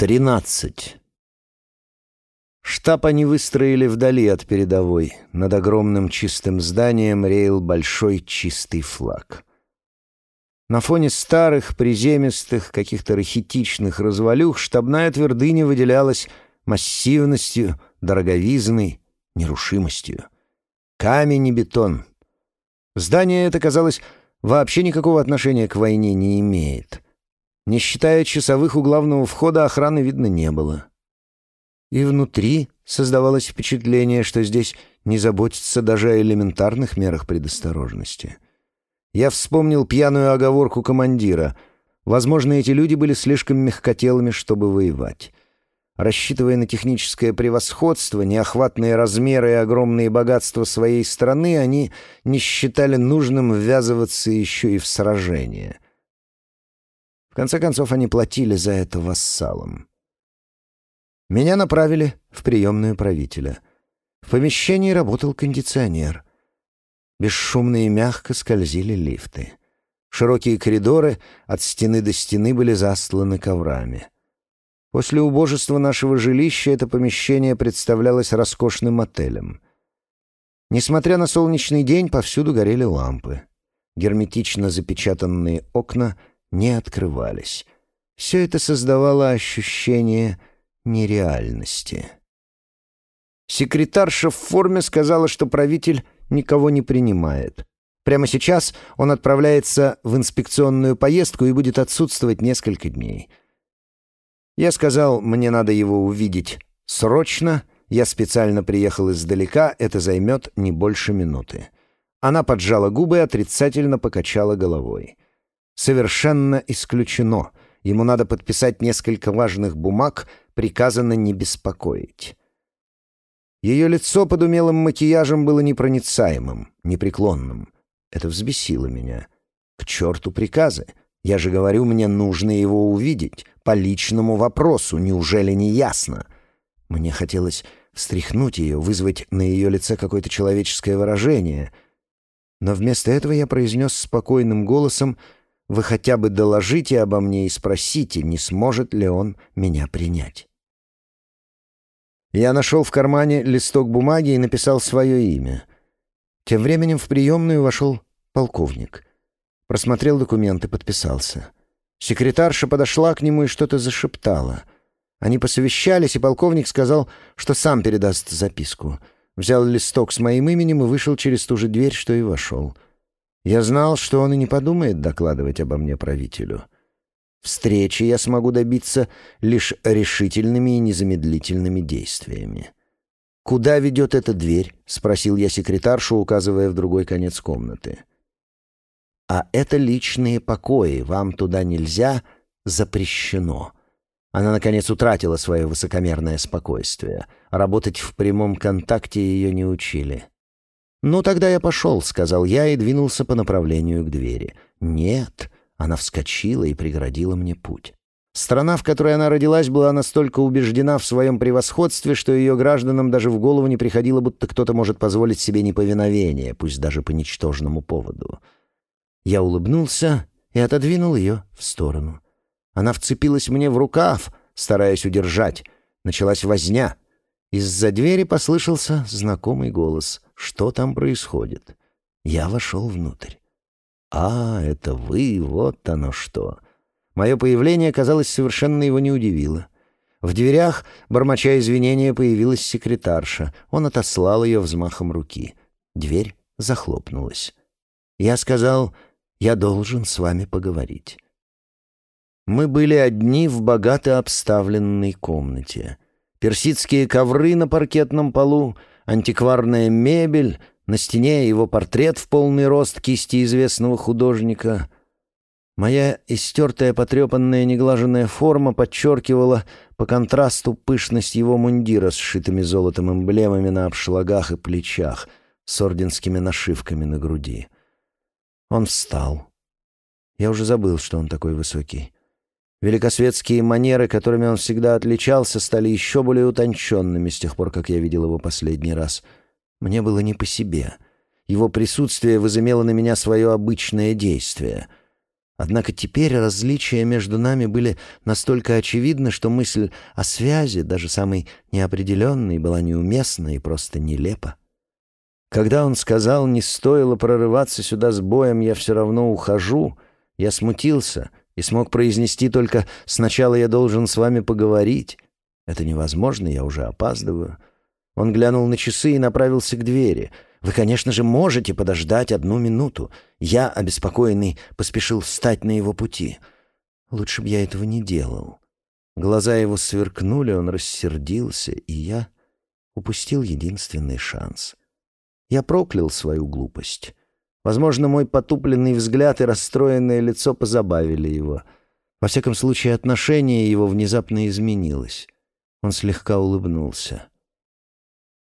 Тринадцать. Штаб они выстроили вдали от передовой. Над огромным чистым зданием реял большой чистый флаг. На фоне старых, приземистых, каких-то рахитичных развалюх штабная твердыня выделялась массивностью, дороговизной, нерушимостью. Камень и бетон. Здание это, казалось, вообще никакого отношения к войне не имеет — не считая часовых у главного входа, охраны видно не было. И внутри создавалось впечатление, что здесь не заботятся даже о элементарных мерах предосторожности. Я вспомнил пьяную оговорку командира. Возможно, эти люди были слишком мягкотелыми, чтобы воевать. Рассчитывая на техническое превосходство, неохватные размеры и огромные богатства своей страны, они не считали нужным ввязываться еще и в сражения — в конце концов, они платили за это вассалам. Меня направили в приемную правителя. В помещении работал кондиционер. Бесшумно и мягко скользили лифты. Широкие коридоры от стены до стены были застланы коврами. После убожества нашего жилища это помещение представлялось роскошным отелем. Несмотря на солнечный день, повсюду горели лампы. Герметично запечатанные окна — не открывались. Все это создавало ощущение нереальности. Секретарша в форме сказала, что правитель никого не принимает. Прямо сейчас он отправляется в инспекционную поездку и будет отсутствовать несколько дней. Я сказал, мне надо его увидеть срочно. Я специально приехал издалека, это займет не больше минуты. Она поджала губы и отрицательно покачала головой. Совершенно исключено. Ему надо подписать несколько важных бумаг, приказано не беспокоить. Ее лицо под умелым макияжем было непроницаемым, непреклонным. Это взбесило меня. К черту приказы. Я же говорю, мне нужно его увидеть. По личному вопросу, неужели не ясно? Мне хотелось встряхнуть ее, вызвать на ее лице какое-то человеческое выражение. Но вместо этого я произнес спокойным голосом — вы хотя бы доложите обо мне и спросите, не сможет ли он меня принять. Я нашел в кармане листок бумаги и написал свое имя. Тем временем в приемную вошел полковник. Просмотрел документы, подписался. Секретарша подошла к нему и что-то зашептала. Они посовещались, и полковник сказал, что сам передаст записку. Взял листок с моим именем и вышел через ту же дверь, что и вошел. — я знал, что он и не подумает докладывать обо мне правителю. Встречи я смогу добиться лишь решительными и незамедлительными действиями. «Куда ведет эта дверь?» — спросил я секретаршу, указывая в другой конец комнаты. «А это личные покои, вам туда нельзя, запрещено». Она, наконец, утратила свое высокомерное спокойствие. Работать в прямом контакте ее не учили. «Ну, тогда я пошел», — сказал я и двинулся по направлению к двери. «Нет», — она вскочила и преградила мне путь. Страна, в которой она родилась, была настолько убеждена в своем превосходстве, что ее гражданам даже в голову не приходило, будто кто-то может позволить себе неповиновение, пусть даже по ничтожному поводу. Я улыбнулся и отодвинул ее в сторону. Она вцепилась мне в рукав, стараясь удержать. Началась возня. Из-за двери послышался знакомый голос — что там происходит. Я вошел внутрь. «А, это вы, вот оно что!» Мое появление, казалось, совершенно его не удивило. В дверях, бормоча извинения, появилась секретарша. Он отослал ее взмахом руки. Дверь захлопнулась. Я сказал, «Я должен с вами поговорить». Мы были одни в богато обставленной комнате. Персидские ковры на паркетном полу — антикварная мебель, на стене его портрет в полный рост кисти известного художника. Моя истертая, потрепанная, неглаженная форма подчеркивала по контрасту пышность его мундира с сшитыми золотом эмблемами на обшлагах и плечах, с орденскими нашивками на груди. Он встал. Я уже забыл, что он такой высокий. Великосветские манеры, которыми он всегда отличался, стали еще более утонченными с тех пор, как я видел его последний раз. Мне было не по себе. Его присутствие возымело на меня свое обычное действие. Однако теперь различия между нами были настолько очевидны, что мысль о связи, даже самой неопределенной, была неуместна и просто нелепа. Когда он сказал, не стоило прорываться сюда с боем, я все равно ухожу, я смутился и смог произнести только «сначала я должен с вами поговорить». Это невозможно, я уже опаздываю. Он глянул на часы и направился к двери — вы, конечно же, можете подождать одну минуту. Я, обеспокоенный, поспешил встать на его пути. Лучше бы я этого не делал. Глаза его сверкнули, он рассердился, и я упустил единственный шанс. Я проклял свою глупость. Возможно, мой потупленный взгляд и расстроенное лицо позабавили его. Во всяком случае, отношение его внезапно изменилось. Он слегка улыбнулся.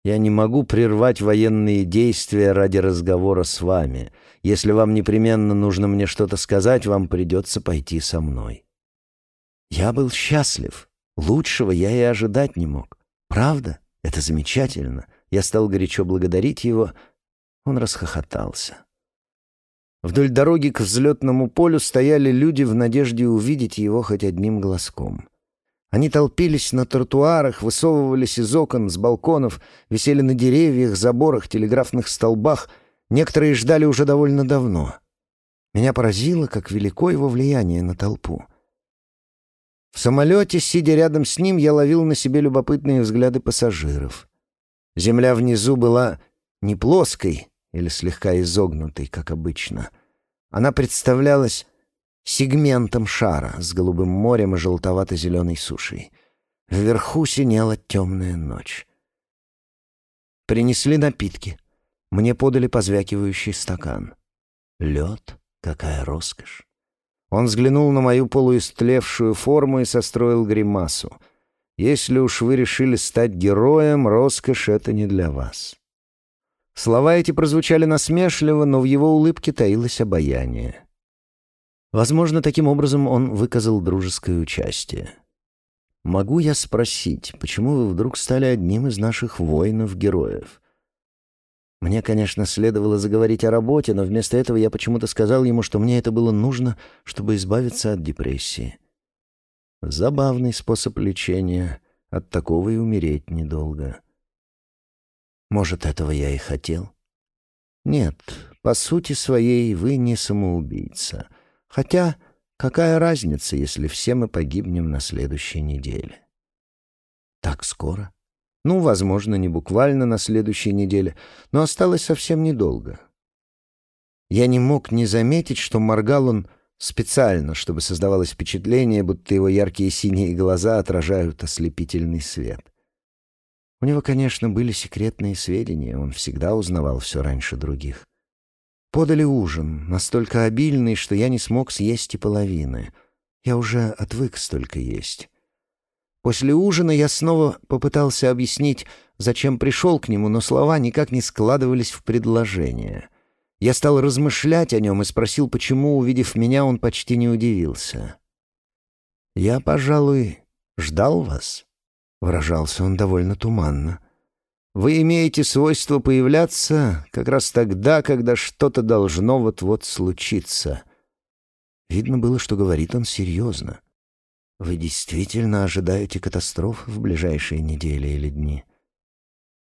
Я не могу прервать военные действия ради разговора с вами. Если вам непременно нужно мне что-то сказать, вам придется пойти со мной». Я был счастлив. Лучшего я и ожидать не мог. Правда? Это замечательно. Я стал горячо благодарить его. Он расхохотался. Вдоль дороги к взлетному полю стояли люди в надежде увидеть его хоть одним глазком. Они толпились на тротуарах, высовывались из окон, с балконов, висели на деревьях, заборах, телеграфных столбах. Некоторые ждали уже довольно давно. Меня поразило, как велико его влияние на толпу. В самолете, сидя рядом с ним, я ловил на себе любопытные взгляды пассажиров. Земля внизу была не плоской или слегка изогнутой, как обычно. Она представлялась сегментом шара с голубым морем и желтовато-зеленой сушей. Вверху синела темная ночь. Принесли напитки. Мне подали позвякивающий стакан. Лед? Какая роскошь! Он взглянул на мою полуистлевшую форму и состроил гримасу. «Если уж вы решили стать героем, роскошь — это не для вас». Слова эти прозвучали насмешливо, но в его улыбке таилось обаяние. Возможно, таким образом он выказал дружеское участие. «Могу я спросить, почему вы вдруг стали одним из наших воинов-героев?» Мне, конечно, следовало заговорить о работе, но вместо этого я почему-то сказал ему, что мне это было нужно, чтобы избавиться от депрессии. Забавный способ лечения. От такого и умереть недолго. Может, этого я и хотел? Нет, по сути своей вы не самоубийца. Хотя какая разница, если все мы погибнем на следующей неделе? Так скоро? Ну, возможно, не буквально на следующей неделе, но осталось совсем недолго. Я не мог не заметить, что моргал он специально, чтобы создавалось впечатление, будто его яркие синие глаза отражают ослепительный свет. У него, конечно, были секретные сведения, он всегда узнавал все раньше других. Подали ужин, настолько обильный, что я не смог съесть и половины. Я уже отвык столько есть. После ужина я снова попытался объяснить, зачем пришел к нему, но слова никак не складывались в предложение. Я стал размышлять о нем и спросил, почему, увидев меня, он почти не удивился. «Я, пожалуй, ждал вас», — выражался он довольно туманно. Вы имеете свойство появляться как раз тогда, когда что-то должно вот-вот случиться. Видно было, что говорит он серьезно. Вы действительно ожидаете катастроф в ближайшие недели или дни?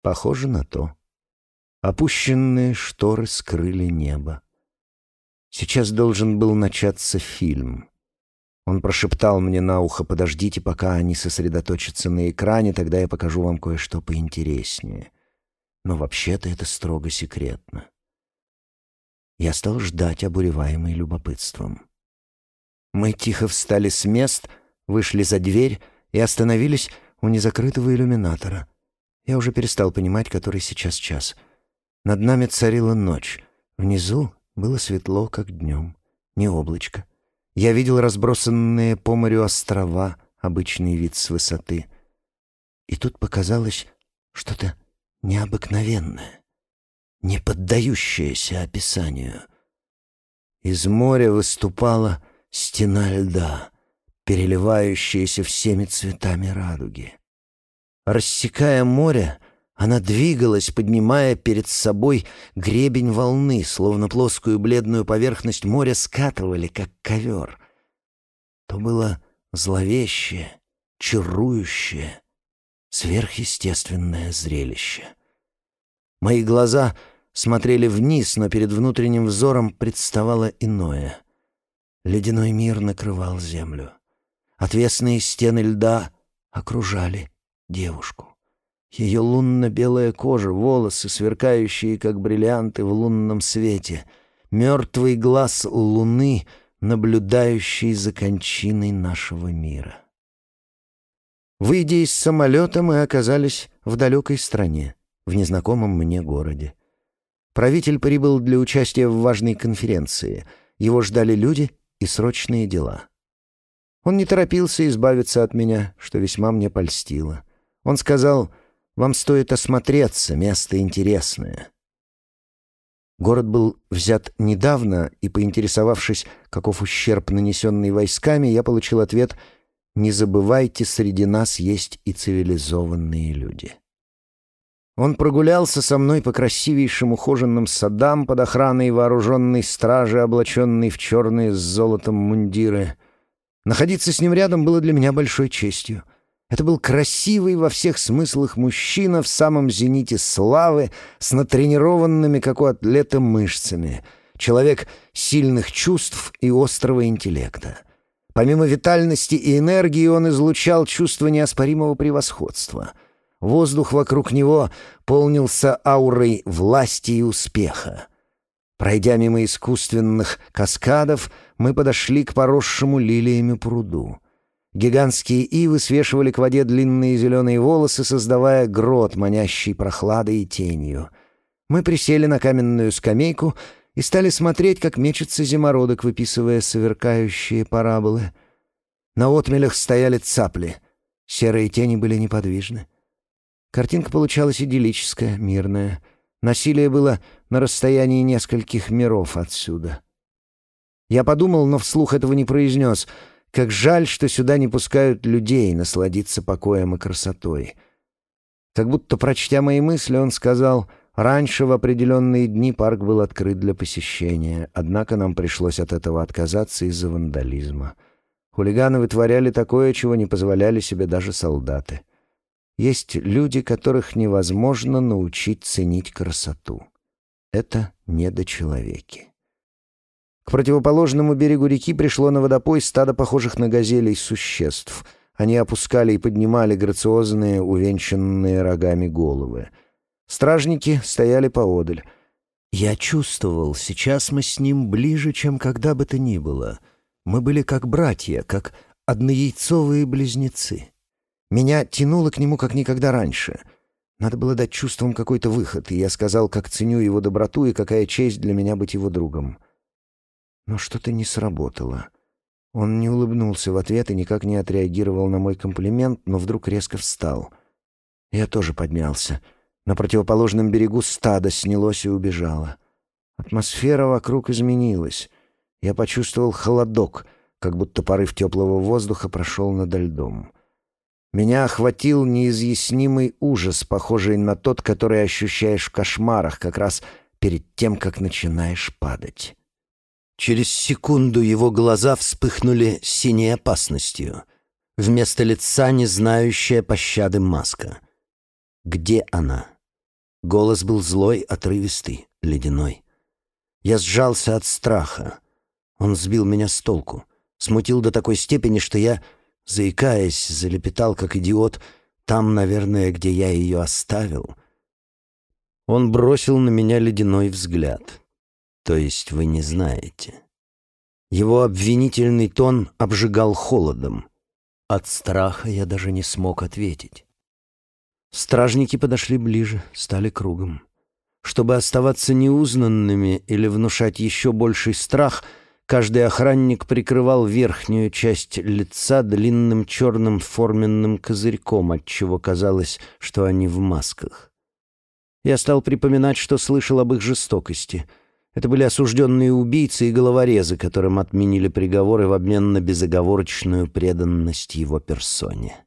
Похоже на то. Опущенные шторы скрыли небо. Сейчас должен был начаться фильм. Он прошептал мне на ухо, подождите, пока они сосредоточатся на экране, тогда я покажу вам кое-что поинтереснее. Но вообще-то это строго секретно. Я стал ждать, обуреваемый любопытством. Мы тихо встали с мест, вышли за дверь и остановились у незакрытого иллюминатора. Я уже перестал понимать, который сейчас час. Над нами царила ночь. Внизу было светло, как днем. Не облачко. Я видел разбросанные по морю острова, обычный вид с высоты. И тут показалось что-то необыкновенное, не поддающееся описанию. Из моря выступала стена льда, переливающаяся всеми цветами радуги. Рассекая море, Она двигалась, поднимая перед собой гребень волны, словно плоскую бледную поверхность моря скатывали, как ковер. То было зловещее, чарующее, сверхъестественное зрелище. Мои глаза смотрели вниз, но перед внутренним взором представало иное. Ледяной мир накрывал землю. Отвесные стены льда окружали девушку. Ее лунно-белая кожа, волосы, сверкающие, как бриллианты в лунном свете, мертвый глаз луны, наблюдающий за кончиной нашего мира. Выйдя из самолета, мы оказались в далекой стране, в незнакомом мне городе. Правитель прибыл для участия в важной конференции. Его ждали люди и срочные дела. Он не торопился избавиться от меня, что весьма мне польстило. Он сказал вам стоит осмотреться, место интересное». Город был взят недавно, и, поинтересовавшись, каков ущерб, нанесенный войсками, я получил ответ «Не забывайте, среди нас есть и цивилизованные люди». Он прогулялся со мной по красивейшим ухоженным садам под охраной вооруженной стражи, облаченной в черные с золотом мундиры. Находиться с ним рядом было для меня большой честью — это был красивый во всех смыслах мужчина в самом зените славы, с натренированными, как у атлета, мышцами. Человек сильных чувств и острого интеллекта. Помимо витальности и энергии он излучал чувство неоспоримого превосходства. Воздух вокруг него полнился аурой власти и успеха. Пройдя мимо искусственных каскадов, мы подошли к поросшему лилиями пруду. Гигантские ивы свешивали к воде длинные зеленые волосы, создавая грот, манящий прохладой и тенью. Мы присели на каменную скамейку и стали смотреть, как мечется зимородок, выписывая сверкающие параболы. На отмелях стояли цапли. Серые тени были неподвижны. Картинка получалась идиллическая, мирная. Насилие было на расстоянии нескольких миров отсюда. Я подумал, но вслух этого не произнес — как жаль, что сюда не пускают людей насладиться покоем и красотой. Как будто, прочтя мои мысли, он сказал, раньше в определенные дни парк был открыт для посещения, однако нам пришлось от этого отказаться из-за вандализма. Хулиганы вытворяли такое, чего не позволяли себе даже солдаты. Есть люди, которых невозможно научить ценить красоту. Это недочеловеки. К противоположному берегу реки пришло на водопой стадо похожих на газелей существ. Они опускали и поднимали грациозные, увенчанные рогами головы. Стражники стояли поодаль. Я чувствовал, сейчас мы с ним ближе, чем когда бы то ни было. Мы были как братья, как однояйцовые близнецы. Меня тянуло к нему как никогда раньше. Надо было дать чувствам какой-то выход, и я сказал, как ценю его доброту и какая честь для меня быть его другом. Но что-то не сработало. Он не улыбнулся в ответ и никак не отреагировал на мой комплимент, но вдруг резко встал. Я тоже поднялся. На противоположном берегу стадо снялось и убежало. Атмосфера вокруг изменилась. Я почувствовал холодок, как будто порыв теплого воздуха прошел над льдом. Меня охватил неизъяснимый ужас, похожий на тот, который ощущаешь в кошмарах, как раз перед тем, как начинаешь падать. Через секунду его глаза вспыхнули синей опасностью. Вместо лица не знающая пощады маска. Где она? Голос был злой, отрывистый, ледяной. Я сжался от страха. Он сбил меня с толку. Смутил до такой степени, что я, заикаясь, залепетал, как идиот, там, наверное, где я ее оставил. Он бросил на меня ледяной взгляд. То есть вы не знаете. Его обвинительный тон обжигал холодом. От страха я даже не смог ответить. Стражники подошли ближе, стали кругом. Чтобы оставаться неузнанными или внушать еще больший страх, каждый охранник прикрывал верхнюю часть лица длинным черным форменным козырьком, отчего казалось, что они в масках. Я стал припоминать, что слышал об их жестокости — это были осужденные убийцы и головорезы, которым отменили приговоры в обмен на безоговорочную преданность его персоне.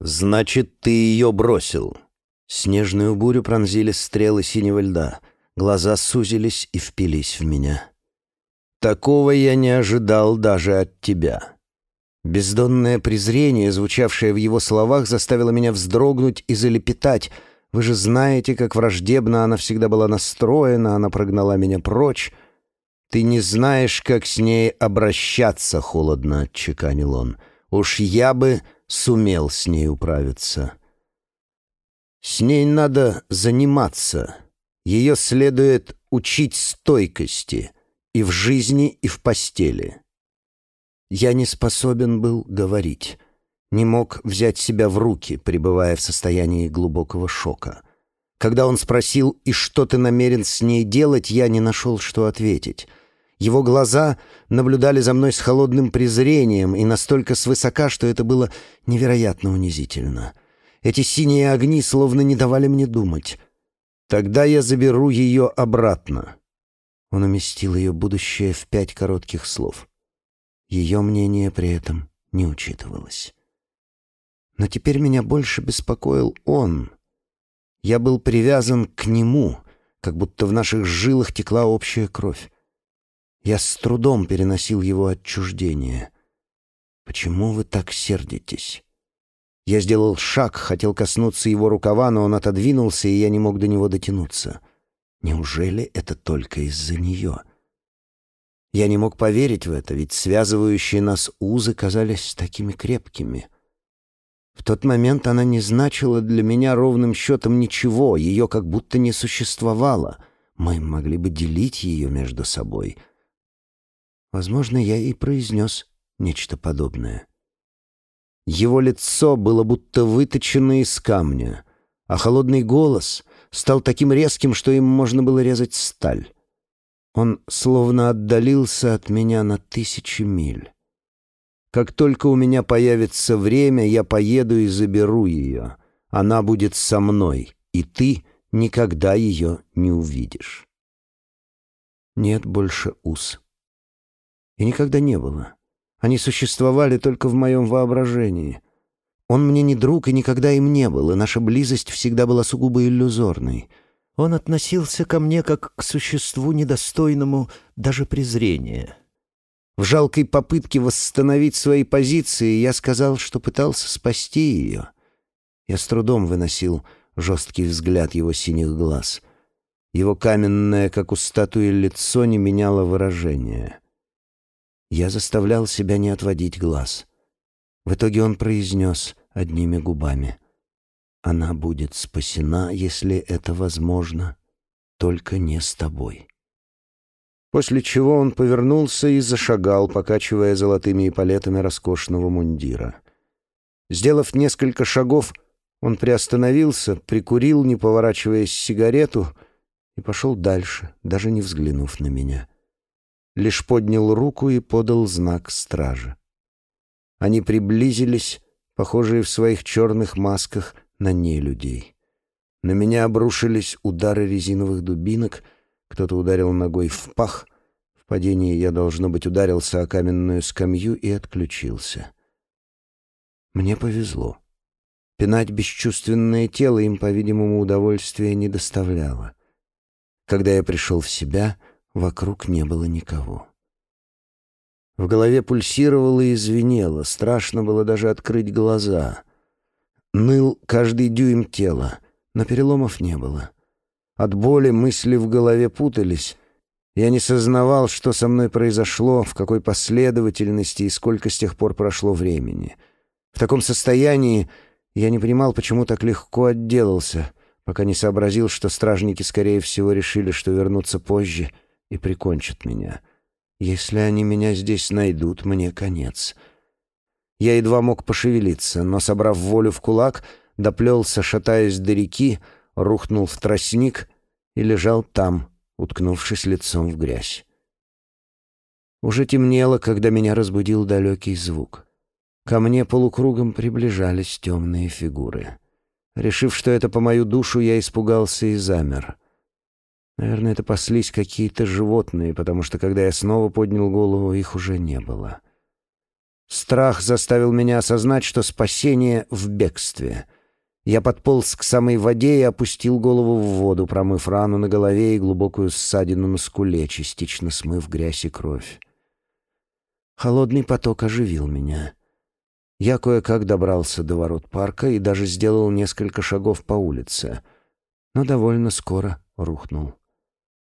«Значит, ты ее бросил?» Снежную бурю пронзили стрелы синего льда. Глаза сузились и впились в меня. «Такого я не ожидал даже от тебя». Бездонное презрение, звучавшее в его словах, заставило меня вздрогнуть и залепетать. «Вы же знаете, как враждебно она всегда была настроена, она прогнала меня прочь». «Ты не знаешь, как с ней обращаться», — холодно отчеканил он. «Уж я бы сумел с ней управиться». «С ней надо заниматься. Ее следует учить стойкости и в жизни, и в постели». Я не способен был говорить, не мог взять себя в руки, пребывая в состоянии глубокого шока. Когда он спросил «И что ты намерен с ней делать?», я не нашел, что ответить. Его глаза наблюдали за мной с холодным презрением и настолько свысока, что это было невероятно унизительно. Эти синие огни словно не давали мне думать. «Тогда я заберу ее обратно». Он уместил ее будущее в пять коротких слов. Ее мнение при этом не учитывалось. Но теперь меня больше беспокоил он. Я был привязан к нему, как будто в наших жилах текла общая кровь. Я с трудом переносил его отчуждение. «Почему вы так сердитесь?» Я сделал шаг, хотел коснуться его рукава, но он отодвинулся, и я не мог до него дотянуться. Неужели это только из-за нее? Я не мог поверить в это, ведь связывающие нас узы казались такими крепкими. В тот момент она не значила для меня ровным счетом ничего, ее как будто не существовало. Мы могли бы делить ее между собой. Возможно, я и произнес нечто подобное. Его лицо было будто выточено из камня, а холодный голос стал таким резким, что им можно было резать сталь. Он словно отдалился от меня на тысячи миль. Как только у меня появится время, я поеду и заберу ее. Она будет со мной, и ты никогда ее не увидишь. Нет больше уз. И никогда не было. Они существовали только в моем воображении. Он мне не друг и никогда им не был, и наша близость всегда была сугубо иллюзорной — он относился ко мне как к существу недостойному даже презрения. В жалкой попытке восстановить свои позиции я сказал, что пытался спасти ее. Я с трудом выносил жесткий взгляд его синих глаз. Его каменное, как у статуи, лицо не меняло выражения. Я заставлял себя не отводить глаз. В итоге он произнес одними губами — она будет спасена, если это возможно, только не с тобой. После чего он повернулся и зашагал, покачивая золотыми эполетами роскошного мундира. Сделав несколько шагов, он приостановился, прикурил, не поворачиваясь сигарету, и пошел дальше, даже не взглянув на меня. Лишь поднял руку и подал знак стражи. Они приблизились, похожие в своих черных масках, на нелюдей. На меня обрушились удары резиновых дубинок, кто-то ударил ногой в пах. В падении я, должно быть, ударился о каменную скамью и отключился. Мне повезло. Пинать бесчувственное тело им, по-видимому, удовольствия не доставляло. Когда я пришел в себя, вокруг не было никого. В голове пульсировало и звенело, страшно было даже открыть глаза. Ныл каждый дюйм тела, но переломов не было. От боли мысли в голове путались. Я не сознавал, что со мной произошло, в какой последовательности и сколько с тех пор прошло времени. В таком состоянии я не понимал, почему так легко отделался, пока не сообразил, что стражники, скорее всего, решили, что вернутся позже и прикончат меня. Если они меня здесь найдут, мне конец». Я едва мог пошевелиться, но, собрав волю в кулак, доплелся, шатаясь до реки, рухнул в тростник и лежал там, уткнувшись лицом в грязь. Уже темнело, когда меня разбудил далекий звук. Ко мне полукругом приближались темные фигуры. Решив, что это по мою душу, я испугался и замер. Наверное, это паслись какие-то животные, потому что, когда я снова поднял голову, их уже не было. — Страх заставил меня осознать, что спасение в бегстве. Я подполз к самой воде и опустил голову в воду, промыв рану на голове и глубокую ссадину на скуле, частично смыв грязь и кровь. Холодный поток оживил меня. Я кое-как добрался до ворот парка и даже сделал несколько шагов по улице, но довольно скоро рухнул.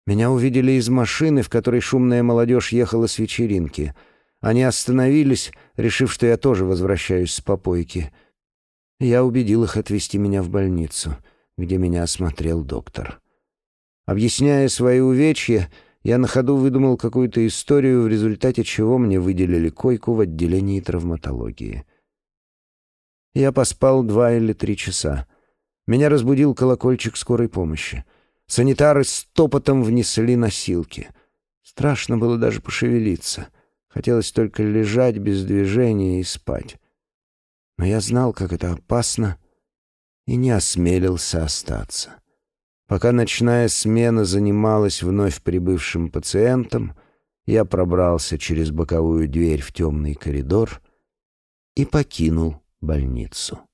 Меня увидели из машины, в которой шумная молодежь ехала с вечеринки. Они остановились, решив, что я тоже возвращаюсь с попойки. Я убедил их отвезти меня в больницу, где меня осмотрел доктор. Объясняя свои увечья, я на ходу выдумал какую-то историю, в результате чего мне выделили койку в отделении травматологии. Я поспал два или три часа. Меня разбудил колокольчик скорой помощи. Санитары с топотом внесли носилки. Страшно было даже пошевелиться. Хотелось только лежать без движения и спать. Но я знал, как это опасно, и не осмелился остаться. Пока ночная смена занималась вновь прибывшим пациентом, я пробрался через боковую дверь в темный коридор и покинул больницу.